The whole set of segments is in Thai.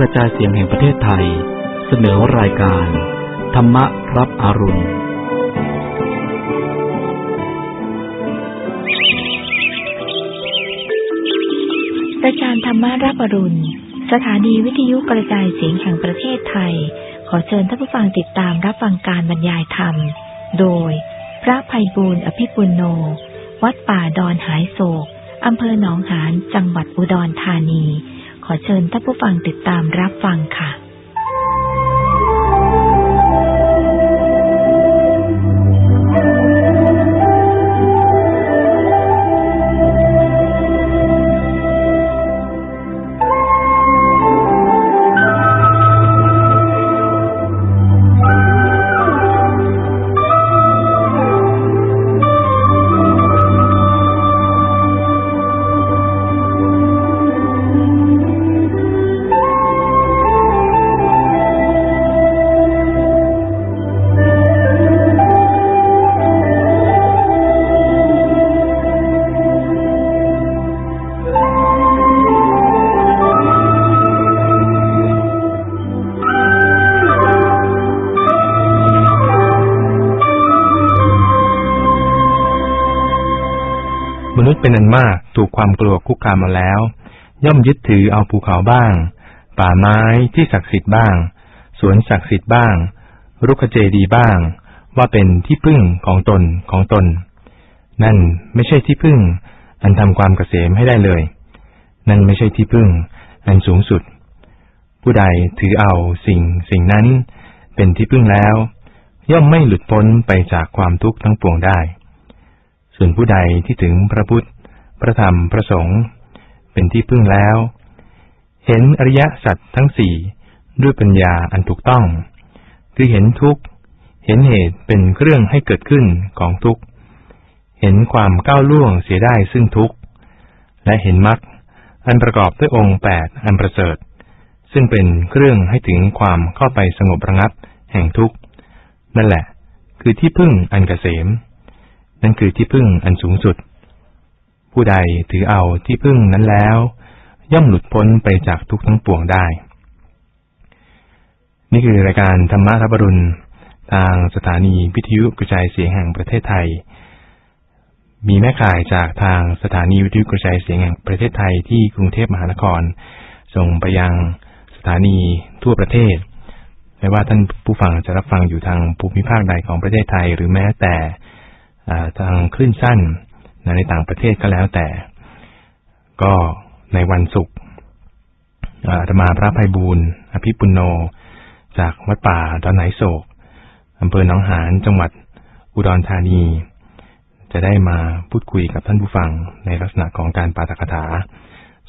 กระจายเสียงแห่งประเทศไทย เสนอรายการ ธรรมรับอรุณ รายการธรรมรับอรุณ สถานีวิทยุกระจายเสียงแห่งประเทศไทย ขอเชิญท่านผู้ฟังติดตามรับฟังการบรรยายธรรม โดย พระภัยบูรณ์อภิปุโน วัดป่าดอนหายโศกอำเภอหนองหานจังหวัดอุดรธานี ขอเชิญท่านผู้ฟังติดตามรับฟังค่ะ มนุษย์เป็นอันมากถูกความกลัวคุกคามมาแล้ว ย่อมยึดถือเอาภูเขาบ้าง ป่าไม้ที่ศักดิ์สิทธิ์บ้าง สวนศักดิ์สิทธิ์บ้าง รุกขเจดีบ้าง ว่าเป็นที่พึ่งของตนของตน นั่นไม่ใช่ที่พึ่ง อันทำความเกษมให้ได้เลย นั่นไม่ใช่ที่พึ่ง อันสูงสุด ผู้ใดถือเอาสิ่งสิ่งนั้น เป็นที่พึ่งแล้ว ย่อมไม่หลุดพ้นไปจากความทุกข์ทั้งปวงได้ ส่วนผู้ใดที่ถึงพระพุทธ พระธรรม พระสงฆ์เป็นที่พึ่งแล้ว เห็นอริยสัจทั้งสี่ด้วยปัญญาอันถูกต้อง คือเห็นทุกข์ เห็นเหตุเป็นเครื่องให้เกิดขึ้นของทุกข์ เห็นความก้าวล่วงเสียได้ซึ่งทุกข์ และเห็นมรรคอันประกอบด้วยองค์แปดอันประเสริฐ ซึ่งเป็นเครื่องให้ถึงความเข้าไปสงบระงับแห่งทุกข์ นั่นแหละ คือที่พึ่งอันเกษม นั่นคือที่พึ่งอันสูงสุด ผู้ใดถือเอาที่พึ่งนั้นแล้ว ย่อมหลุดพ้นไปจากทุกทั้งปวงได้ นี่คือรายการธรรมะรับรุณ ทางสถานีวิทยุกระจายเสียงแห่งประเทศไทย มีแม่ข่ายจากทางสถานีวิทยุกระจายเสียงแห่งประเทศไทยที่กรุงเทพมหานคร ส่งไปยังสถานีทั่วประเทศไม่ว่าท่านผู้ฟังจะรับฟังอยู่ทางภูมิภาคใดของประเทศไทยหรือแม้แต่ ทางคลื่นสั้นในต่างประเทศก็แล้วแต่ ก็ในวันศุกร์อาตมาพระภัยบูรณ์อภิปุโน จากวัดป่าดอนไหนโศกอำเภอหนองหานจังหวัดอุดรธานี จะได้มาพูดคุยกับท่านผู้ฟังในลักษณะของการปาฐกถา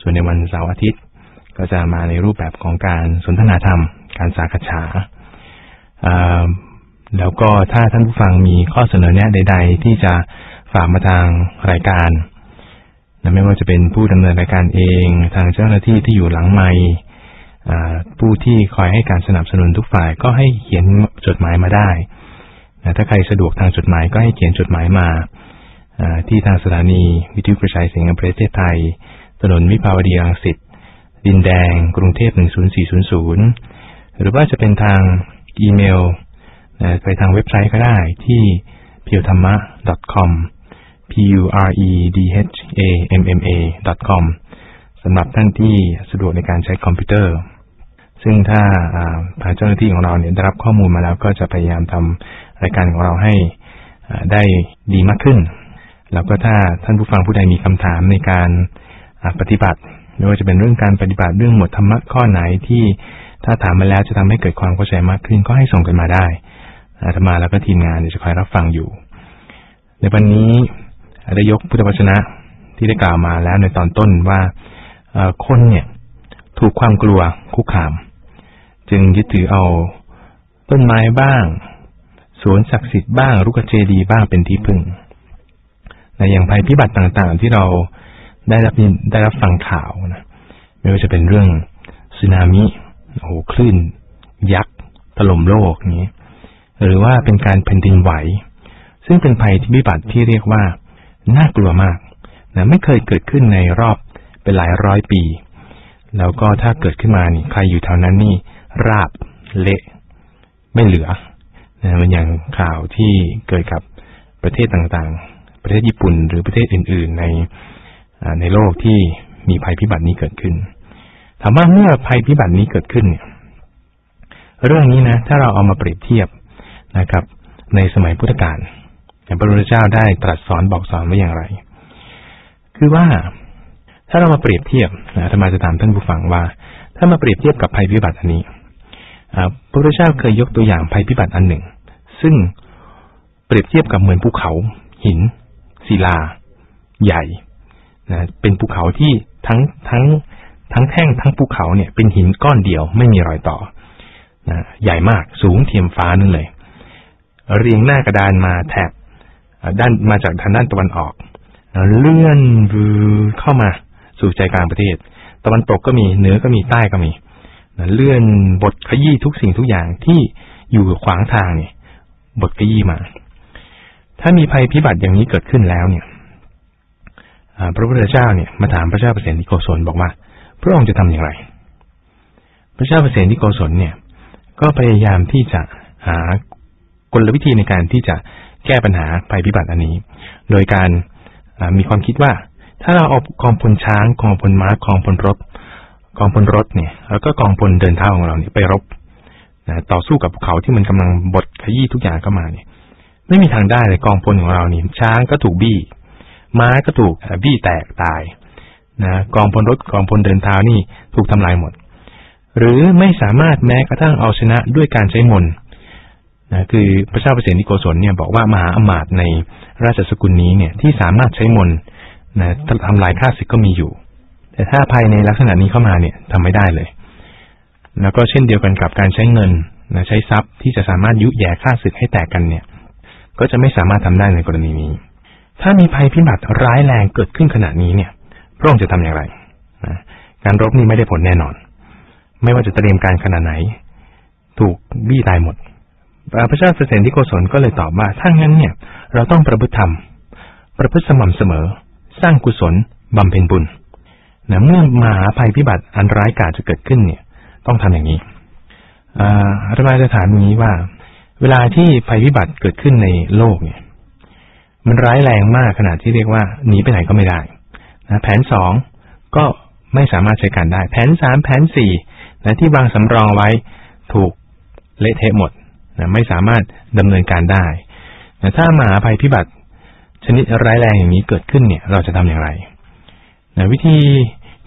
ส่วนในวันเสาร์อาทิตย์ ก็จะมาในรูปแบบของการสนทนาธรรม การสาขฉา แล้วก็ถ้าท่านผู้ฟังมีข้อเสนอแนะใด ๆ ที่จะฝากมาทางรายการนะไม่ว่าจะเป็นผู้ดำเนินรายการเอง ทางเจ้าหน้าที่ที่อยู่หลังไมค์ผู้ที่คอยให้การสนับสนุนทุกฝ่ายก็ให้เขียนจดหมายมาได้นะถ้าใครสะดวกทางจดหมายก็ให้เขียนจดหมายมาที่ทางสถานีวิทยุกระจายเสียงแห่งประเทศไทย ถนนวิภาวดีรังสิต ดินแดง กรุงเทพ 10400 หรือว่าจะเป็นทางอีเมล ไปทางเว็บไซต์ก็ได้ที่ p i u t h a m m a com p u r e d h a m m a com สำหรับท่านที่สะดวกในการใช้คอมพิวเตอร์ ซึ่งถ้าทางเจ้าหน้าที่ของเราเนี่ยได้รับข้อมูลมาแล้วก็จะพยายามทำรายการของเราให้ได้ดีมากขึ้น แล้วก็ถ้าท่านผู้ฟังผู้ใดมีคำถามในการปฏิบัติไม่ว่าจะเป็นเรื่องการปฏิบัติเรื่องหมวดธรรมะข้อไหนที่ถ้าถามมาแล้วจะทำให้เกิดความเข้าใจมากขึ้นก็ให้ส่งกันมาได้ อาตมาแล้วก็ทีมงานจะคอยรับฟังอยู่ ในวันนี้ได้ยกพุทธวจนะที่ได้กล่าวมาแล้วในตอนต้นว่าคนเนี่ยถูกความกลัวคุกคาม จึงยึดถือเอาต้นไม้บ้างสวนศักดิ์สิทธิ์บ้างรุกเจดีบ้างเป็นที่พึ่งในอย่างภัยพิบัติต่างๆ ที่เราได้รับได้รับฟังข่าวนะไม่ว่าจะเป็นเรื่องสึนามิโอ้โหคลื่น ยักษ์ถล่มโลกนี้ หรือว่าเป็นการแผ่นดินไหว ซึ่งเป็นภัยที่พิบัติที่เรียกว่า น่ากลัวมากนะไม่เคยเกิดขึ้นในรอบเป็นหลายร้อยปี แล้วก็ถ้าเกิดขึ้นมานี่ใครอยู่แถวนั้นนี่ ราบเละ ไม่เหลือนะมันอย่างข่าวที่เกิดกับประเทศต่างๆ ประเทศญี่ปุ่นหรือประเทศอื่น ๆ ในในโลกที่มีภัยพิบัตินี้เกิดขึ้น ถามว่าเมื่อภัยพิบัตินี้เกิดขึ้นเนี่ย เรื่องนี้นะ ถ้าเราเอามาเปรียบเทียบ นะครับ ในสมัยพุทธกาลพระพุทธเจ้าได้ตรัสสอนบอกสอนไว้อย่างไร คือว่าถ้าเรามาเปรียบเทียบธรรมาจะถามท่านผู้ฟังว่า ถ้ามาเปรียบเทียบกับภัยพิบัติอันนี้พระพุทธเจ้าเคยยกตัวอย่างภัยพิบัติอันหนึ่ง ซึ่งเปรียบเทียบกับเหมือนภูเขา หิน ศิลา ใหญ่นะเป็นภูเขาที่ทั้งทั้งทั้งแท่งทั้งภูเขาเนี่ยเป็นหินก้อนเดียวไม่มีรอยต่อนะใหญ่มากสูงเทียมฟ้านั่นเลย เรียงหน้ากระดานมาแถบด้านมาจากทางด้านตะวันออกเลื่อนเข้ามาสู่ใจกลางประเทศ ตะวันตกก็มีเหนือก็มีใต้ก็มีเลื่อนบทขยี้ทุกสิ่งทุกอย่างที่อยู่ขวางทางเนี่ยบทขยี้มา ถ้ามีภัยพิบัติอย่างนี้เกิดขึ้นแล้วเนี่ยพระพุทธเจ้าเนี่ยมาถามพระเจ้าเปรตที่โกศลบอกว่า พระองค์จะทำอย่างไร พระเจ้าเปรตที่โกศลเนี่ย ก็พยายามที่จะหา กลวิธีในการที่จะแก้ปัญหาภัยพิบัติอันนี้ โดยการมีความคิดว่า ถ้าเราเอากองพลช้างกองพลม้ากองพลรถกองพลรถเนี่ยแล้วก็กองพลเดินเท้าของเราเนี่ยไปรบนะต่อสู้กับภูเขาที่มันกำลังบดขยี้ทุกอย่างเข้ามาเนี่ย ไม่มีทางได้เลยกองพลของเรานี่ช้างก็ถูกบี้ ม้าก็ถูกบี้แตกตายนะกองพลรถกองพลเดินเท้านี่ถูกทำลายหมด หรือไม่สามารถแม้กระทั่งเอาชนะด้วยการใช้มน นะคือพระเจ้าเปรตนิโกศลเนี่ยบอกว่ามหาอมาตย์ในราชสกุลนี้เนี่ยที่สามารถใช้มนนะทำลายข้าศึกก็มีอยู่ แต่ถ้าภายในลักษณะนี้เข้ามาเนี่ยทำไม่ได้เลย แล้วก็เช่นเดียวกันกับการใช้เงินนะใช้ทรัพย์ที่จะสามารถยุแย่ข้าศึกให้แตกกันเนี่ย ก็จะไม่สามารถทำได้ในกรณีนี้ ถ้ามีภัยพิบัติร้ายแรงเกิดขึ้นขณะนี้เนี่ย พระองค์จะทำอย่างไรนะการรบนี้ไม่ได้ผลแน่นอน ไม่ว่าจะเตรียมการขนาดไหน ถูกบี้ตายหมด พระเจ้าเสนที่โกศลก็เลยตอบว่าถ้างั้นเนี่ย เราต้องประพฤติธรรม ประพฤติสม่ำเสมอ สร้างกุศลบำเพ็ญบุญนะเมื่อมหาภัยพิบัติอันร้ายกาจจะเกิดขึ้นเนี่ย ต้องทำอย่างนี้อาตมาจะถามนี้ว่า เวลาที่ภัยพิบัติเกิดขึ้นในโลกเนี่ย มันร้ายแรงมากขนาดที่เรียกว่าหนีไปไหนก็ไม่ได้นะแผนสองก็ไม่สามารถใช้การได้ แผนสามแผนสี่นะที่วางสำรองไว้ถูกเละเทะหมด นะไม่สามารถดำเนินการได้นะถ้ามหาภัยพิบัติ ชนิดร้ายแรงอย่างนี้เกิดขึ้นเนี่ย เราจะทำอย่างไรนะวิธี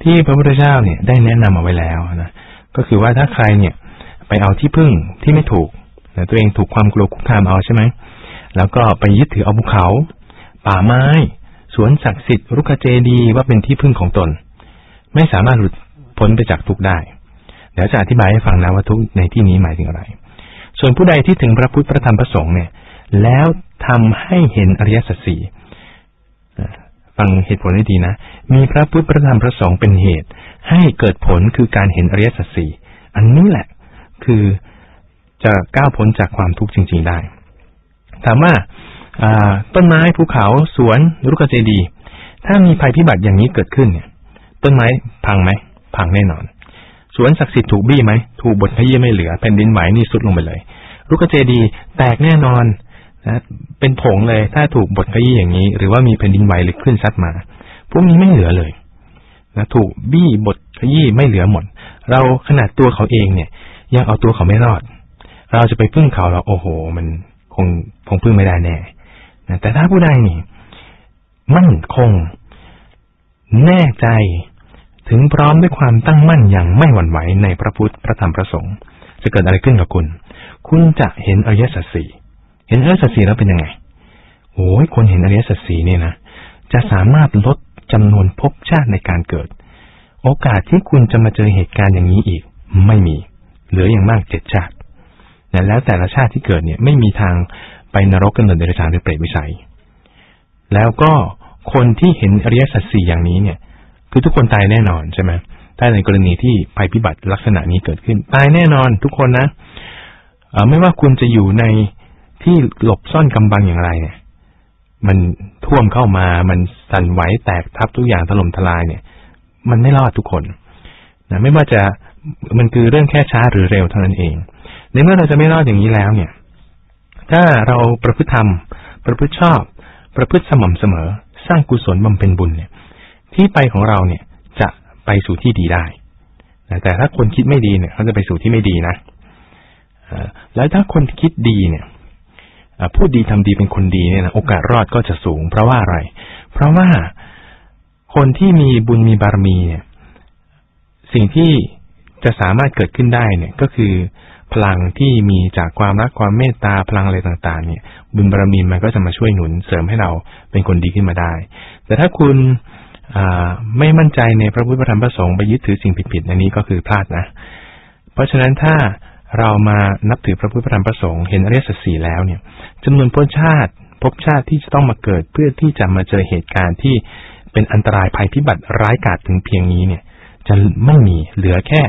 ที่พระพุทธเจ้าเนี่ยได้แนะนำเอาไว้แล้วนะก็คือว่าถ้าใครเนี่ย ไปเอาที่พึ่งที่ไม่ถูกนะตัวเองถูกความกลัวคุกคามเอาใช่ไหมแล้วก็ไปยึดถือเอาภูเขา ป่าไม้ สวนศักดิ์สิทธิ์รุกเจดีว่าเป็นที่พึ่งของตน ไม่สามารถหลุดพ้นไปจากทุกได้ เดี๋ยวจะอธิบายให้ฟังนะว่าทุกในที่นี้หมายถึงอะไร ส่วนผู้ใดที่ถึงพระพุทธพระธรรมพระสงฆ์เนี่ย แล้วทำให้เห็นอริยสัจสี่ฟังเหตุผลให้ดีนะ มีพระพุทธพระธรรมพระสงฆ์เป็นเหตุ ให้เกิดผลคือการเห็นอริยสัจสี่อันนี้แหละ คือจะก้าวพ้นจากความทุกข์จริง ๆได้ ถามว่าต้นไม้ภูเขาสวนรุกเจดี ถ้ามีภัยพิบัติอย่างนี้เกิดขึ้นเนี่ย ต้นไม้พังไหมพังแน่นอน สวนศักดิ์สิทธิ์ถูกบี้ไหม ถูกบทขยี้ไม่เหลือแผ่นดินไหวนี่สุดลงไปเลยลูกเจดีแตกแน่นอนนะเป็นผงเลยถ้าถูกบทขยี้อย่างนี้ หรือว่ามีแผ่นดินไหวหรือขึ้นซัดมา พวกนี้ไม่เหลือเลยนะถูกบี้บทขยี้ไม่เหลือหมด เราขนาดตัวเขาเองเนี่ย ยังเอาตัวเขาไม่รอด เราจะไปพึ่งเขาเราโอ้โห มันคงคงพึ่งไม่ได้แน่นะแต่ถ้าผู้ใดนี่ มั่นคง แน่ใจ ถึงพร้อมด้วยความตั้งมั่นอย่างไม่หวั่นไหวในพระพุทธพระธรรมพระสงฆ์จะเกิดอะไรขึ้นกับคุณ คุณจะเห็นอริยสัจสี่เห็นอริยสัจสี่แล้วเป็นยังไงโอ้ยคนเห็นอริยสัจสี่เนี่ยนะจะสามารถลดจำนวนภพชาติในการเกิด โอกาสที่คุณจะมาเจอเหตุการณ์อย่างนี้อีก ไม่มี เหลืออย่างมากเจ็ดชาติแล้วแต่ละชาติที่เกิดเนี่ยไม่มีทางไปนรกกันเดรัจฉานหรือเปรตวิสัย แล้วก็คนที่เห็นอริยสัจสี่อย่างนี้เนี่ย คือทุกคนตายแน่นอนใช่ไหมถ้าในกรณีที่ภัยพิบัติลักษณะนี้เกิดขึ้น ตายแน่นอนทุกคนนะไม่ว่าคุณจะอยู่ในที่หลบซ่อนกำบังอย่างไรเนี่ย มันท่วมเข้ามา มันสั่นไหวแตกทับทุกอย่างถล่มทลายเนี่ย มันไม่รอดทุกคนนะไม่ว่าจะมันคือเรื่องแค่ช้าหรือเร็วเท่านั้นเอง ในเมื่อเราจะไม่รอดอย่างนี้แล้วเนี่ย ถ้าเราประพฤติธรรม ประพฤติชอบ ประพฤติสม่ำเสมอ สร้างกุศลบำเพ็ญบุญเนี่ย ที่ไปของเราเนี่ยจะไปสู่ที่ดีได้แต่ถ้าคนคิดไม่ดีเนี่ยเขาจะไปสู่ที่ไม่ดีนะแล้วถ้าคนคิดดีเนี่ยพูดดีทำดีเป็นคนดีเนี่ยนะโอกาสรอดก็จะสูง เพราะว่าอะไร เพราะว่าคนที่มีบุญมีบารมีเนี่ย สิ่งที่จะสามารถเกิดขึ้นได้เนี่ยก็คือพลังที่มีจากความรักความเมตตาพลังอะไรต่างๆ เนี่ย บุญบารมีมันก็จะมาช่วยหนุนเสริมให้เราเป็นคนดีขึ้นมาได้ แต่ถ้าคุณ ไม่มั่นใจในพระพุทธธรรมประสงค์ไปยึดถือสิ่งผิดๆอันนี้ก็คือพลาดนะ เพราะฉะนั้นถ้าเรามานับถือพระพุทธธรรมประสงค์เห็นอริยสัจสี่แล้วเนี่ยจำนวนพ้นชาติพบชาติที่จะต้องมาเกิดเพื่อที่จะมาเจอเหตุการณ์ที่เป็นอันตรายภัยพิบัติร้ายกาจถึงเพียงนี้เนี่ย จะไม่มีเหลือแค่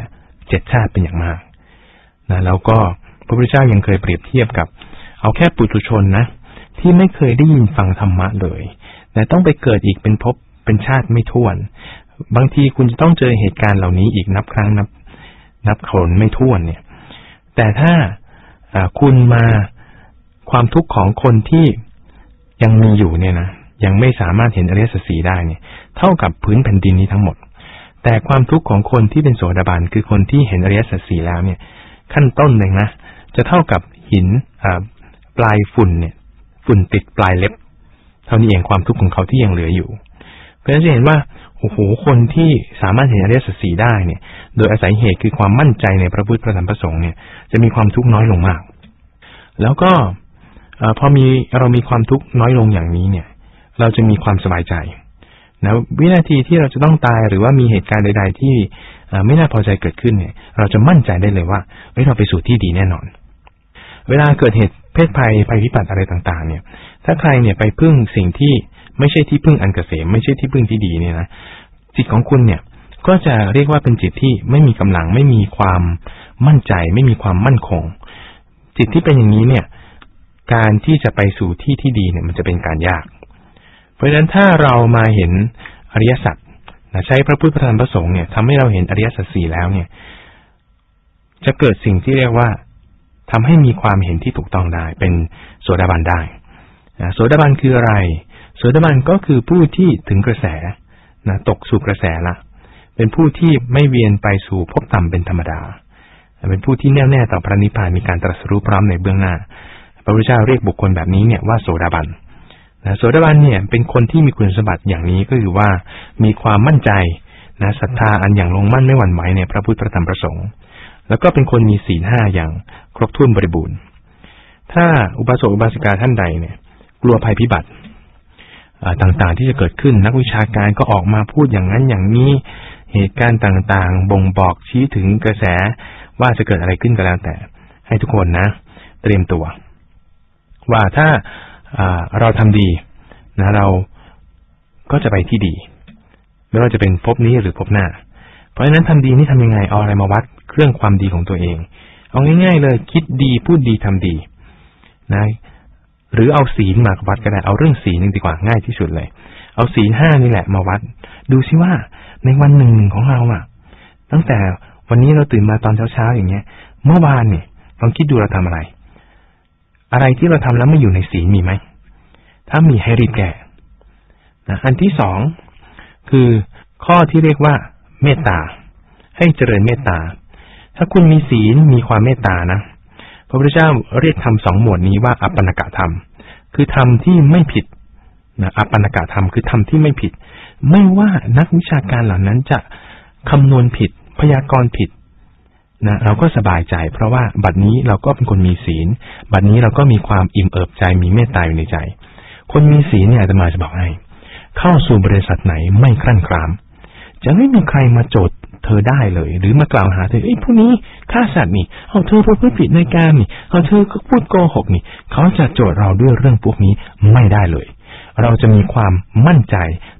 เจ็ดชาติเป็นอย่างมากนะแล้วก็พระพุทธเจ้ายังเคยเปรียบเทียบกับ เอาแค่ปุถุชนนะ ที่ไม่เคยได้ยินฟังธรรมะเลยแต่ต้องไปเกิดอีกเป็นภพ เป็นชาติไม่ท้วน บางทีคุณจะต้องเจอเหตุการณ์เหล่านี้อีกนับครั้งนับ นับขนไม่ท้วนเนี่ย แต่ถ้าคุณมาความทุกข์ของคนที่ยังมีอยู่เนี่ยนะยังไม่สามารถเห็นอริยสัจสีได้เนี่ย เท่ากับพื้นแผ่นดินนี้ทั้งหมด แต่ความทุกข์ของคนที่เป็นโสดาบันคือคนที่เห็นอริยสัจสีแล้วเนี่ย ขั้นต้นหนึ่งนะจะเท่ากับหินปลายฝุ่นเนี่ย ฝุ่นติดปลายเล็บ เท่านี้เองความทุกข์ของเขาที่ยังเหลืออยู่ เพราะฉะนั้นจะเห็นว่าโอ้โหคนที่สามารถเห็นอริยสัจสีได้เนี่ย โดยอาศัยเหตุคือความมั่นใจในพระพุทธพระธรรมพระสงฆ์เนี่ยจะมีความทุกข์น้อยลงมาก แล้วก็พอมีเรามีความทุกข์น้อยลงอย่างนี้เนี่ย เราจะมีความสบายใจนะวินาทีที่เราจะต้องตายหรือว่ามีเหตุการณ์ใด ๆ ที่ไม่น่าพอใจเกิดขึ้นเนี่ย เราจะมั่นใจได้เลยว่าเฮ้ยเราไปสู่ที่ดีแน่นอน เวลาเกิดเหตุเพศภัยภัยพิบัติอะไรต่าง ๆ เนี่ย ถ้าใครเนี่ยไปพึ่งสิ่งที่ ไม่ใช่ที่พึ่งอันเกษม ไม่ใช่ที่พึ่งที่ดีเนี่ยนะจิตของคุณเนี่ย ก็จะเรียกว่าเป็นจิตที่ไม่มีกำลัง ไม่มีความมั่นใจ ไม่มีความมั่นคง จิตที่เป็นอย่างนี้เนี่ย การที่จะไปสู่ที่ที่ดีเนี่ยมันจะเป็นการยาก เพราะฉะนั้นถ้าเรามาเห็นอริยสัจใช้พระพุทธพระธรรมประสงค์เนี่ยทำให้เราเห็นอริยสัจสี่แล้วเนี่ย จะเกิดสิ่งที่เรียกว่าทำให้มีความเห็นที่ถูกต้องได้ เป็นโสดาบันได้โสดาบันคืออะไร สดาบันก็คือผู้ที่ถึงกระแสนะตกสู่กระแสละ เป็นผู้ที่ไม่เวียนไปสู่ภพต่ำเป็นธรรมดา เป็นผู้ที่แน่วแน่ต่อพระนิพพานมีการตรัสรู้พร้อมในเบื้องหน้า พระพุทธเจ้าเรียกบุคคลแบบนี้เนี่ยว่าโสดาบันนะโสดาบันเนี่ยเป็นคนที่มีคุณสมบัติอย่างนี้ก็คือว่ามีความมั่นใจนะศรัทธาอันอย่างลงมั่นไม่หวั่นไหวในพระพุทธธรรมประสงค์แล้วก็เป็นคนมีศีลห้าอย่างครบถ้วนบริบูรณ์ ถ้าอุบาสกอุบาสิกาท่านใดเนี่ย กลัวภัยพิบัติ ต่างๆ ที่จะเกิดขึ้น นักวิชาการก็ออกมาพูดอย่างนั้นอย่างนี้ เหตุการณ์ต่างๆ บ่งบอกชี้ถึงกระแสว่าจะเกิดอะไรขึ้นก็แล้วแต่ ให้ทุกคนนะ เตรียมตัว ว่าถ้าเราทำดีนะเราก็จะไปที่ดี ไม่ว่าจะเป็นพบนี้หรือพบหน้า เพราะฉะนั้นทำดีนี่ทำยังไงเอาอะไรมาวัดเครื่องความดีของตัวเอง เอาง่าย ๆ เลยคิดดีพูดดีทำดี นะ หรือเอาศีลมาวัดก็ได้เอาเรื่องศีลนึงดีกว่าง่ายที่สุดเลย เอาศีลห้านี่แหละมาวัด ดูซิว่าในวันหนึ่งหนึ่งของเราอะ ตั้งแต่วันนี้เราตื่นมาตอนเช้าๆอย่างเงี้ย เมื่อวานเนี่ยลองคิดดูเราทำอะไร อะไรที่เราทำแล้วไม่อยู่ในศีลมีไหมถ้ามีให้รีบแก้นะอันที่สองคือข้อที่เรียกว่า เมตตา ให้เจริญเมตตา ถ้าคุณมีศีลมีความเมตตานะ ระพุทธเจ้าเรียกทำสองหมวดนี้ว่าอัปปนกะธรรม คือธรรมที่ไม่ผิดนะอัปปนกะธรรมคือธรรมที่ไม่ผิด ไม่ว่านักวิชาการเหล่านั้นจะคำนวณผิด พยากรณ์ผิดนะเราก็สบายใจ เพราะว่าบัดนี้เราก็เป็นคนมีศีล บัดนี้เราก็มีความอิ่มเอิบใจมีเมตตาอยู่ในใจ คนมีศีลเนี่ยจะมาจะบอกให้ เข้าสู่บริษัทไหนไม่ครั่นคราม จะไม่มีใครมาโจทย์เธอได้เลย หรือมากล่าวหาเธอไอ้พวกนี้ฆ่าสัตว์นี่เอาเธอพูดผิดในการนี่เอาเธอก็พูดโกหกนี่ เขาจะโจทย์เราด้วยเรื่องพวกนี้ไม่ได้เลย เราจะมีความมั่นใจ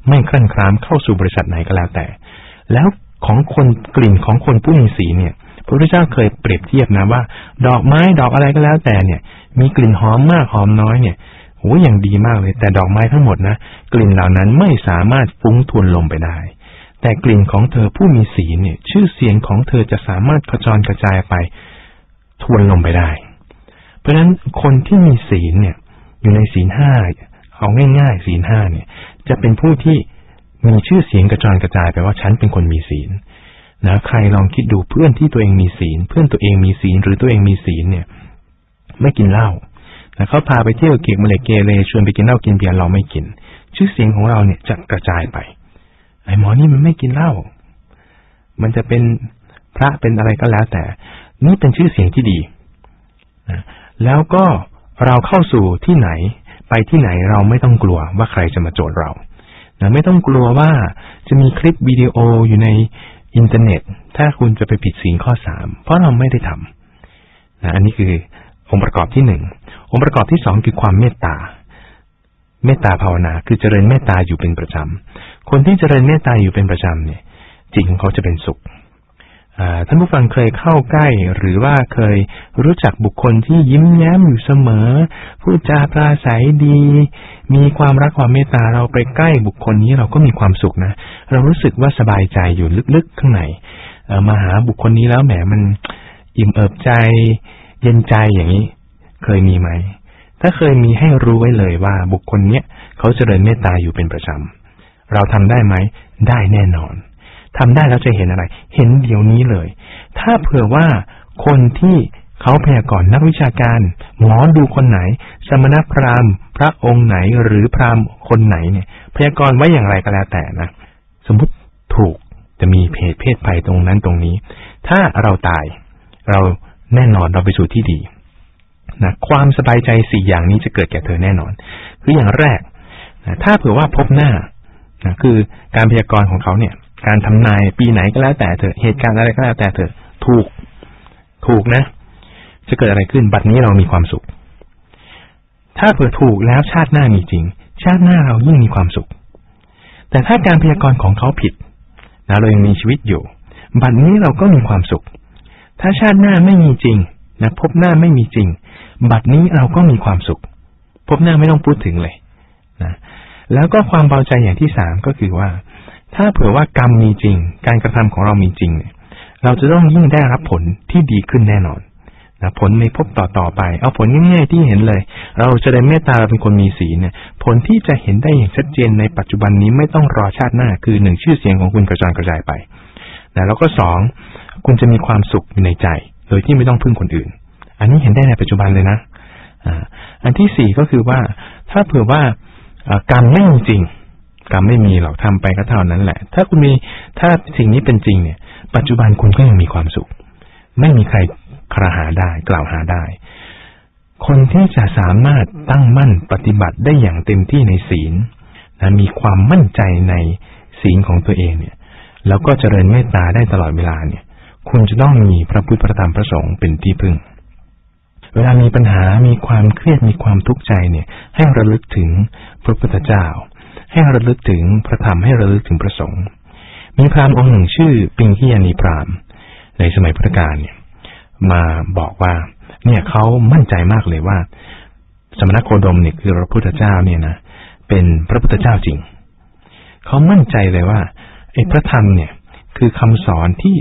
ไม่ครั่นครามเข้าสู่บริษัทไหนก็แล้วแต่ แล้วของคนกลิ่นของคนผู้มีศีเนี่ยพระพุทธเจ้าเคยเปรียบเทียบนะว่า ดอกไม้ดอกอะไรก็แล้วแต่เนี่ย มีกลิ่นหอมมากหอมน้อยเนี่ยโหอย่างดีมากเลย แต่ดอกไม้ทั้งหมดนะกลิ่นเหล่านั้นไม่สามารถฟุ้งทวนลมไปได้ แต่กลิ่นของเธอผู้มีศีลเนี่ย ชื่อเสียงของเธอจะสามารถกระจรกระจายไปทวนลงไปได้ เพราะฉะนั้นคนที่มีศีลเนี่ย อยู่ในศีลห้าเอาง่ายๆศีลห้าเนี่ย จะเป็นผู้ที่มีชื่อเสียงกระจรกระจายไปว่าฉันเป็นคนมีศีลนะใครลองคิดดูเพื่อนที่ตัวเองมีศีล เพื่อนตัวเองมีศีลหรือตัวเองมีศีลเนี่ย ไม่กินเหล้านะเขาพาไปเที่ยวเก็กมะเลเกเรชวนไปกินเหล้ากินเบียร์เราไม่กิน ชื่อเสียงของเราเนี่ยจะกระจายไป ไอ้หมอนี่มันไม่กินเหล้า มันจะเป็นพระเป็นอะไรก็แล้วแต่ นี่เป็นชื่อเสียงที่ดีนะแล้วก็เราเข้าสู่ที่ไหน ไปที่ไหนเราไม่ต้องกลัวว่าใครจะมาโจทย์เรานะไม่ต้องกลัวว่าจะมีคลิปวิดีโออยู่ในอินเทอร์เน็ต ถ้าคุณจะไปผิดศีลข้อสามเพราะเราไม่ได้ทำนะอันนี้คือองค์ประกอบที่หนึ่งองค์ประกอบที่สองคือความเมตตา เมตตาภาวนา คือเจริญเมตตาอยู่เป็นประจำ คนที่เจริญเมตตาอยู่เป็นประจำเนี่ย จิตของเขาจะเป็นสุขท่านผู้ฟังเคยเข้าใกล้ หรือว่าเคยรู้จักบุคคลที่ยิ้มแย้มอยู่เสมอ พูดจาปราศัยดี มีความรักความเมตตาเราไปใกล้บุคคลนี้เราก็มีความสุขนะ เรารู้สึกว่าสบายใจอยู่ลึกๆข้างในมาหาบุคคลนี้แล้วแหมมันอิ่มเอิบใจ เย็นใจอย่างนี้ เคยมีไหม ถ้าเคยมีให้รู้ไว้เลยว่าบุคคลเนี้ยเขาเจริญเมตตาอยู่เป็นประจำ เราทำได้ไหม ได้แน่นอนทำได้แล้วจะเห็นอะไร เห็นเดี๋ยวนี้เลย ถ้าเผื่อว่าคนที่เขาพยากรณ์นักวิชาการ หมอดูคนไหน สมณพราหมณ์ พระองค์ไหนหรือพราหมณ์คนไหนเนี่ย พยากรณ์ไว้อย่างไรก็แล้วแต่นะ สมมติถูกจะมีเพศเพศภัยตรงนั้นตรงนี้ ถ้าเราตาย เราแน่นอนเราไปสู่ที่ดีนะความสบายใจสี่อย่างนี้จะเกิดแก่เธอแน่นอน คืออย่างแรกนะถ้าเผื่อว่าพบหน้า นะคือการพยากรณ์ของเขาเนี่ย การทำนายปีไหนก็แล้วแต่เถอะเหตุการณ์อะไรก็แล้วแต่เถอะถูกถูกนะ จะเกิดอะไรขึ้น บัดนี้เรามีความสุข ถ้าเผื่อถูกแล้วชาติหน้ามีจริง ชาติหน้าเรายิ่งมีความสุข แต่ถ้าการพยากรณ์ของเขาผิดนะเรายังมีชีวิตอยู่ บัดนี้เราก็มีความสุข ถ้าชาติหน้าไม่มีจริงนะพบหน้าไม่มีจริง บัดนี้เราก็มีความสุข พบหน้าไม่ต้องพูดถึงเลยนะ แล้วก็ความเบาใจอย่างที่สามก็คือว่า ถ้าเผื่อว่ากรรมมีจริง การกระทำของเรามีจริงเนี่ย เราจะต้องยิ่งได้รับผลที่ดีขึ้นแน่นอนนะผลในพบต่อต่อไป เอาผลง่ายๆที่เห็นเลย เราจะได้เมตตาเราเป็นคนมีศีลเนี่ย ผลที่จะเห็นได้อย่างชัดเจนในปัจจุบันนี้ไม่ต้องรอชาติหน้า คือหนึ่งชื่อเสียงของคุณกระจายกระจายไปนะแล้วก็สองคุณจะมีความสุขในใจ โดยที่ไม่ต้องพึ่งคนอื่น อันนี้เห็นได้ในปัจจุบันเลยนะอ่าอันที่สี่ก็คือว่า ถ้าเผื่อว่า กรรมไม่มีจริง กรรมไม่มีหรอกทำไปก็เท่านั้นแหละ ถ้าคุณมีถ้าสิ่งนี้เป็นจริงเนี่ย ปัจจุบันคุณก็ยังมีความสุข ไม่มีใครคราหาได้ กล่าวหาได้ คนที่จะสามารถตั้งมั่นปฏิบัติได้อย่างเต็มที่ในศีลนะมีความมั่นใจในศีลของตัวเองเนี่ย แล้วก็เจริญเมตตาได้ตลอดเวลาเนี่ย คุณจะต้องมีพระพุทธพระธรรมพระสงฆ์เป็นที่พึ่ง เวลามีปัญหา มีความเครียด มีความทุกข์ใจเนี่ย ให้ระลึกถึงพระพุทธเจ้า ให้ระลึกถึงพระธรรม ให้ระลึกถึงพระสงฆ์ มีพราหมณ์องค์หนึ่งชื่อ ปิงคียานีพราหมณ์ ในสมัยพุทธกาลเนี่ย มาบอกว่า เนี่ยเขามั่นใจมากเลยว่า สมณโคดมเนี่ยคือพระพุทธเจ้าเนี่ยนะ เป็นพระพุทธเจ้าจริง เขามั่นใจเลยว่าไอ้พระธรรมเนี่ย คือคำสอนที่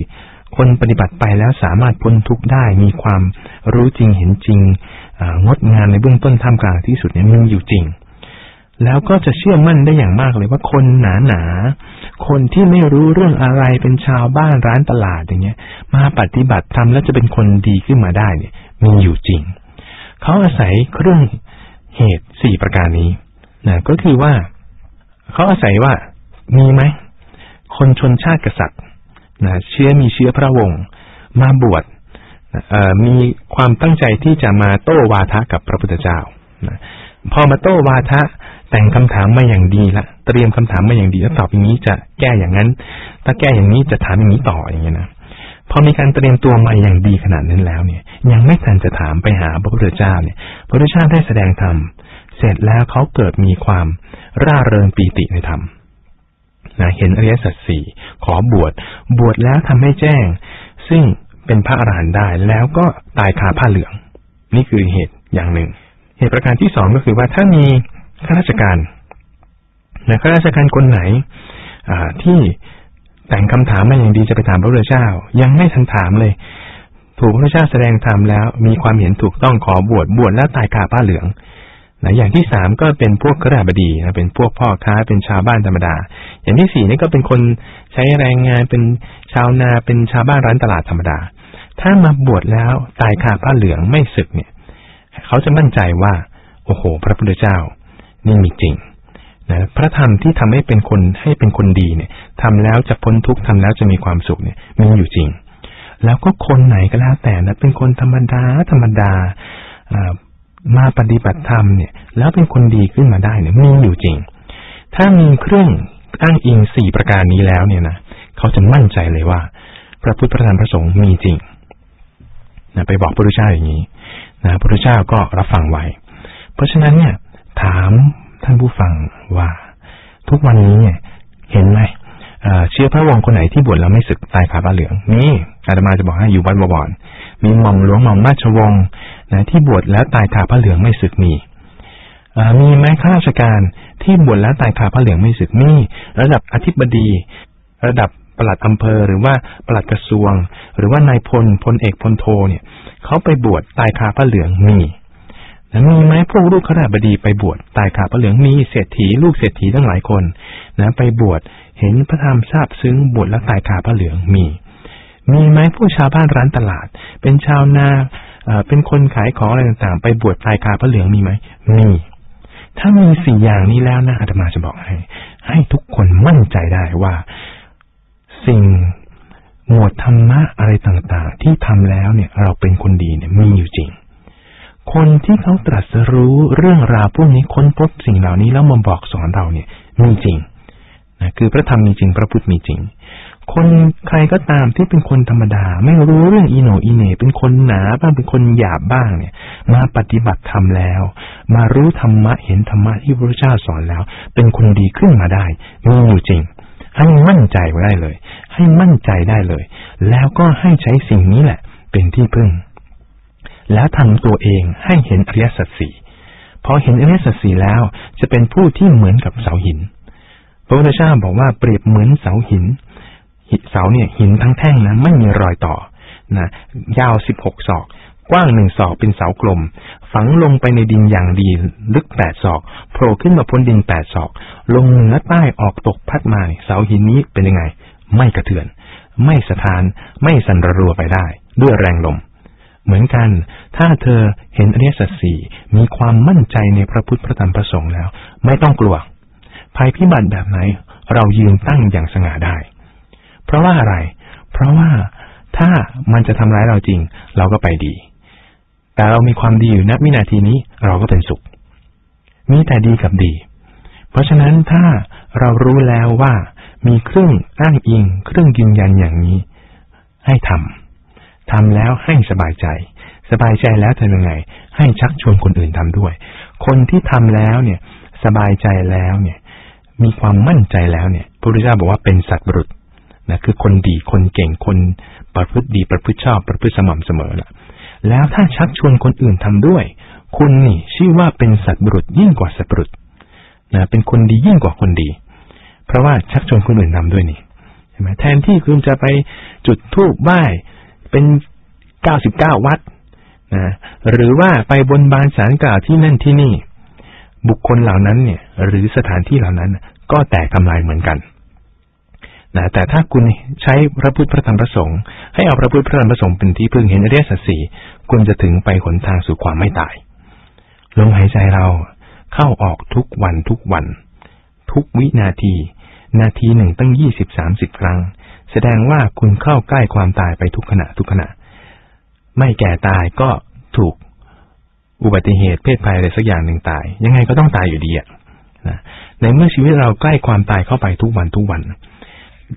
คนปฏิบัติไปแล้วสามารถพ้นทุกข์ได้ มีความรู้จริงเห็นจริงงดงานในเบื้องต้นท่ามกลางที่สุดเนี่ยมีอยู่จริง แล้วก็จะเชื่อมั่นได้อย่างมากเลยว่าคนหนาหนาคนที่ไม่รู้เรื่องอะไรเป็นชาวบ้านร้านตลาดอย่างเงี้ย มาปฏิบัติทำแล้วจะเป็นคนดีขึ้นมาได้เนี่ย มีอยู่จริง เขาอาศัยเครื่องเหตุสี่ประการนี้นะก็คือว่า เขาอาศัยว่ามีไหมคนชนชาติกษัตริย์ นะเชื้อมีเชื้อพระวงศ์มาบวชมีความตั้งใจที่จะมาโต้วาทะกับพระพุทธเจ้านะพอมาโต้วาทะแต่งคำถามมาอย่างดีละเตรียมคำถามมาอย่างดีแล้วตอบอย่างนี้จะแก้อย่างนั้น ถ้าแก้อย่างนี้จะถามอย่างนี้ต่ออย่างเงี้ยนะพอมีการเตรียมตัวมาอย่างดีขนาดนั้นแล้วเนี่ย ยังไม่ทันจะถามไปหาพระพุทธเจ้าเนี่ย พระพุทธเจ้าได้แสดงธรรมเสร็จแล้วเขาเกิดมีความร่าเริงปีติในธรรม นะเห็นอริยสัจสี่ขอบวชบวชแล้วทำให้แจ้ง ซึ่งเป็นพระอรหันต์ได้แล้วก็ตายคาผ้าเหลือง นี่คือเหตุอย่างหนึ่ง เหตุประการที่สองก็คือว่าถ้ามีข้าราชการนะข้าราชการคนไหนที่แต่งคำถามมาอย่างดีจะไปถามพระพุทธเจ้า ยังไม่ทันถามเลย ถูกพระพุทธเจ้าแสดงธรรมแล้ว มีความเห็นถูกต้องขอบวชบวชแล้วตายคาผ้าเหลือง นะอย่างที่สามก็เป็นพวกกระดาบดีนะเป็นพวกพ่อค้าเป็นชาวบ้านธรรมดา อย่างที่สี่นี่ก็เป็นคนใช้แรงงานเป็นชาวนาเป็นชาวบ้านร้านตลาดธรรมดา ถ้ามาบวชแล้วตายคาผ้าเหลืองไม่ศึกเนี่ย เขาจะมั่นใจว่าโอ้โห พระพุทธเจ้า นี่มีจริงนะพระธรรมที่ทำให้เป็นคนให้เป็นคนดีเนี่ยทำแล้วจะพ้นทุกข์ทำแล้วจะมีความสุขเนี่ยมีอยู่จริง แล้วก็คนไหนก็แล้วแต่นะเป็นคนธรรมดาธรรมดา มาปฏิบัติธรรมเนี่ยแล้วเป็นคนดีขึ้นมาได้เนี่ยมีอยู่จริง ถ้ามีเครื่องอ้างอิงสี่ประการนี้แล้วเนี่ยนะเขาจะมั่นใจเลยว่า พระพุทธพระธรรมพระสงฆ์มีจริงนะไปบอกพระพุทธเจ้าอย่างนี้นะพระพุทธเจ้าก็รับฟังไว้ เพราะฉะนั้นเนี่ย ถามท่านผู้ฟังว่า ทุกวันนี้เนี่ยเห็นไหม เชื่อพระวงศ์คนไหนที่บวชแล้วไม่ศึกตายขาบาเหลืองนี่อาตมาจะบอกให้อยู่วัดบวรมีหม่อมหลวงหม่อมราชวงศ์นะที่บวชแล้วตายคาพระเหลืองไม่ศึกมีมีไหมข้าราชการที่บวชแล้วตายคาพระเหลืองไม่ศึกมี ระดับอธิบดี ระดับปลัดอำเภอหรือว่าปลัดกระทรวง หรือว่านายพลพลเอกพลโทเนี่ยเขาไปบวชตายคาพระเหลืองมี นะมีไหมพวกลูกข้าราชบดีไปบวชตายคาพระเหลืองมีเศรษฐีลูกเศรษฐีทั้งหลายคนนะไปบวชเห็นพระธรรมทราบซึ้งบวชแล้วตายคาพระเหลืองมี มีไหมพวกชาวบ้านร้านตลาด เป็นชาวนาเป็นคนขายของอะไรต่างๆ ไปบวชตายคาพระเหลืองมีไหมมี ถ้ามีสี่อย่างนี้แล้วนะอาตมาจะบอกให้ ให้ทุกคนมั่นใจได้ว่า สิ่งหมวดธรรมะอะไรต่างๆ ที่ทำแล้วเนี่ย เราเป็นคนดีเนี่ยมีอยู่จริง คนที่เขาตรัสรู้เรื่องราวพวกนี้ค้นพบสิ่งเหล่านี้แล้วมาบอกสอนเราเนี่ยมีจริงนะคือพระธรรมมีจริงพระพุทธมีจริง คนใครก็ตามที่เป็นคนธรรมดา ไม่รู้เรื่องอีโนอีเนเป็นคนหนาบ้างเป็นคนหยาบบ้างเนี่ย มาปฏิบัติธรรมแล้ว มารู้ธรรมะเห็นธรรมะที่พระเจ้าสอนแล้ว เป็นคนดีขึ้นมาได้มีอยู่จริง ให้มั่นใจไว้ได้เลย ให้มั่นใจได้เลย แล้วก็ให้ใช้สิ่งนี้แหละ เป็นที่พึ่ง แล้วทำตัวเองให้เห็นอริยสัจสี่พอเห็นอริยสัจสี่แล้วจะเป็นผู้ที่เหมือนกับเสาหิน พระพุทธเจ้าบอกว่าเปรียบเหมือนเสาหิน เสาเนี่ยหินทั้งแท่งนะไม่มีรอยต่อนะยาวสิบหกศอกกว้างหนึ่งศอกเป็นเสากลม ฝังลงไปในดินอย่างดีลึกแปดศอกโผล่ขึ้นมาพ้นดินแปดศอก ลงเหนือใต้ออกตกพัดมาเสาหินนี้เป็นยังไง ไม่กระเทือน ไม่สะท้านไม่สั่นระรัวไปได้ ด้วยแรงลม เหมือนกัน ถ้าเธอเห็นอริยสัจสี่มีความมั่นใจในพระพุทธพระธรรมพระสงฆ์แล้ว ไม่ต้องกลัว ภัยพิบัติแบบไหน เรายืนตั้งอย่างสง่าได้ เพราะว่าอะไร เพราะว่าถ้ามันจะทำร้ายเราจริง เราก็ไปดี แต่เรามีความดีอยู่ณวินาทีนี้เราก็เป็นสุข มีแต่ดีกับดี เพราะฉะนั้นถ้าเรารู้แล้วว่ามีเครื่องอ้างอิง เครื่องยืนยันอย่างนี้ ให้ทำ ทำแล้วให้สบายใจ สบายใจแล้วทำยังไง ให้ชักชวนคนอื่นทำด้วย คนที่ทำแล้วเนี่ย สบายใจแล้วเนี่ย มีความมั่นใจแล้วเนี่ย พระพุทธเจ้าบอกว่าเป็นสัตว์บรุษนะคือคนดีคนเก่งคนประพฤติดีประพฤติชอบประพฤติสม่ำเสมอละแล้วถ้าชักชวนคนอื่นทำด้วย คุณนี่ชื่อว่าเป็นสัตว์บุรุษยิ่งกว่าสัตว์บุรุษนะเป็นคนดียิ่งกว่าคนดี เพราะว่าชักชวนคนอื่นทำด้วยนี่ใช่ไหมแทนที่คุณจะไปจุดธูปไหว้ เป็นเก้าสิบเก้าวัดนะหรือว่าไปบนบานสารกล่าวที่นั่นที่นี่ บุคคลเหล่านั้นเนี่ย หรือสถานที่เหล่านั้น ก็แตกทำลายเหมือนกันนะแต่ถ้าคุณใช้พระพุทธพระธรรมพระสงฆ์ให้เอาพระพุทธพระธรรมพระสงฆ์เป็นที่พึ่งเห็นอริยสัจสี่คุณจะถึงไปหนทางสู่ความไม่ตายลมหายใจเราเข้าออกทุกวันทุกวัน ทุกวินาที นาทีหนึ่งตั้งยี่สิบสามสิบครั้ง แสดงว่าคุณเข้าใกล้ความตายไปทุกขณะทุกขณะ ไม่แก่ตายก็ถูกอุบัติเหตุเพศภัยอะไรสักอย่างหนึ่งตาย ยังไงก็ต้องตายอยู่ดีอะนะในเมื่อชีวิตเราใกล้ความตายเข้าไปทุกวันทุกวัน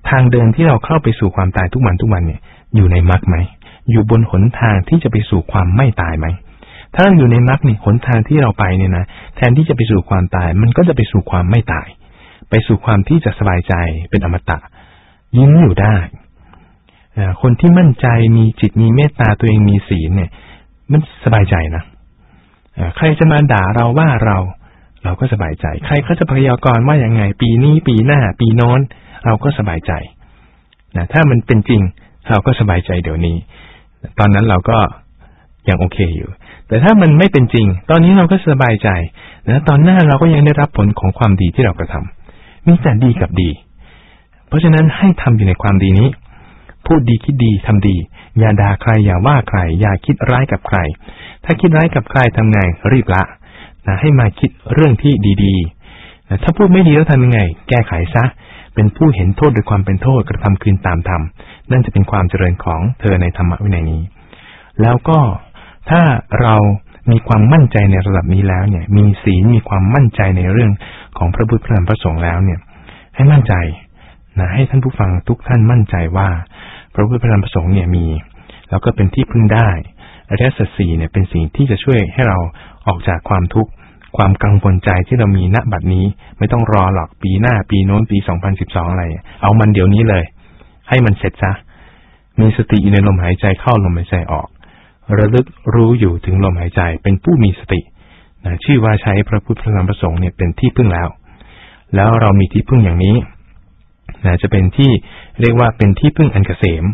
ทางเดินที่เราเข้าไปสู่ความตายทุกวันทุกวันเนี่ย อยู่ในมรรคไหม อยู่บนหนทางที่จะไปสู่ความไม่ตายไหม ถ้าอยู่ในมรรคนี่หนทางที่เราไปเนี่ยนะแทนที่จะไปสู่ความตาย มันก็จะไปสู่ความไม่ตาย ไปสู่ความที่จะสบายใจเป็นอมตะ ยิ้มอยู่ได้คนที่มั่นใจมีจิตมีเมตตาตัวเองมีศีลเนี่ย มันสบายใจนะใครจะมาด่าเราว่าเราเราก็สบายใจ ใครเขาจะพยากรณ์ว่าอย่างไง ปีนี้ปีหน้า ปีโนอนเราก็สบายใจนะถ้ามันเป็นจริง เราก็สบายใจเดี๋ยวนี้ ตอนนั้นเราก็ยังโอเคอยู่ แต่ถ้ามันไม่เป็นจริง ตอนนี้เราก็สบายใจนะตอนหน้าเราก็ยังได้รับผลของความดีที่เรากระทำมีแต่ดีกับดี ราะฉะนั้นให้ทำอยู่ในความดีนี้ พูดดีคิดดีทำดี อย่าด่าใครอย่าว่าใคร อย่าคิดร้ายกับใคร ถ้าคิดร้ายกับใครทำไงรีบละนะให้มาคิดเรื่องที่ดีๆนะถ้าพูดไม่ดีแล้วทำยังไง แก้ไขซะ เป็นผู้เห็นโทษโดยความเป็นโทษกระทำคืนตามธรรมนั่นจะเป็นความเจริญของเธอในธรรมวินัยนี้ แล้วก็ถ้าเรามีความมั่นใจในระดับนี้แล้วเนี่ย มีศีลมีความมั่นใจในเรื่องของพระพุทธพระธรรมพระสงฆ์แล้วเนี่ย ให้มั่นใจ นะให้ท่านผู้ฟังทุกท่านมั่นใจว่า พระพุทธพระธรรมพระสงฆ์เนี่ยมี แล้วก็เป็นที่พึ่งได้อริยสัจสี่เนี่ยเป็นสิ่งที่จะช่วยให้เราออกจากความทุกข์ความกังวลใจที่เรามีณบัดนี้ ไม่ต้องรอหรอกปีหน้าปีโน้นปีสองพันสิบสองอะไร เอามันเดี๋ยวนี้เลย ให้มันเสร็จซะมีสติอยู่ในลมหายใจเข้าลมหายใจออก ระลึกรู้อยู่ถึงลมหายใจเป็นผู้มีสตินะชื่อว่าใช้พระพุทธพระธรรมพระสงฆ์เนี่ยเป็นที่พึ่งแล้ว แล้วเรามีที่พึ่งอย่างนี้ นะจะเป็นที่เรียกว่าเป็นที่พึ่งอันเกษม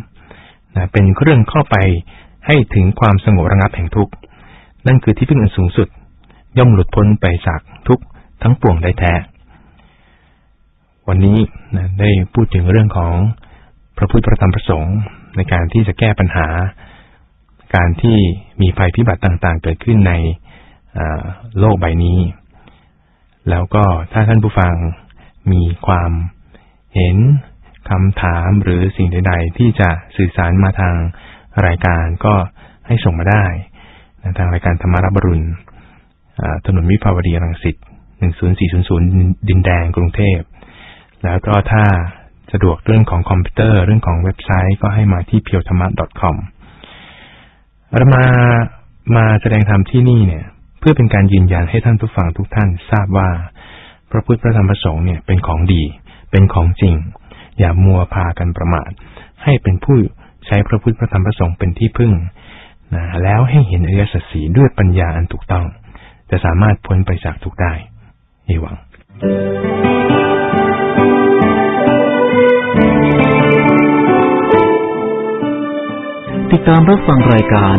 นะเป็นเครื่องเข้าไปให้ถึงความสงบระงับแห่งทุกข์นั่นคือที่พึ่งอันสูงสุด ย่อมหลุดพ้นไปจากทุกข์ทั้งปวงได้แท้ วันนี้นะได้พูดถึงเรื่องของพระพุทธพระธรรมพระสงฆ์ในการที่จะแก้ปัญหา การที่มีภัยพิบัติต่างๆ เกิดขึ้นในโลกใบนี้ แล้วก็ถ้าท่านผู้ฟังมีความ เห็นคำถามหรือสิ่งใด ๆ ที่จะสื่อสารมาทางรายการก็ให้ส่งมาได้ทางรายการธรรมรับรุณถนนวิภาวดีรังสิต10400 ดินแดงกรุงเทพ แล้วก็ถ้าสะดวกเรื่องของคอมพิวเตอร์เรื่องของเว็บไซต์ก็ให้มาที่ p i o t h a m a com เรามามาแสดงธรรมที่นี่เนี่ย เพื่อเป็นการยืนยันให้ท่านผู้ฟังทุกท่านทราบว่า พระพุทธพระธรรมพระสงฆ์เนี่ยเป็นของดี เป็นของจริง อย่ามัวพากันประมาท ให้เป็นผู้ใช้พระพุทธพระธรรมพระสงฆ์เป็นที่พึ่งนะแล้วให้เห็นอริยสัจสีด้วยปัญญาอันถูกต้อง จะสามารถพ้นไปจากทุกได้เอวัง ติดตามรับฟังรายการ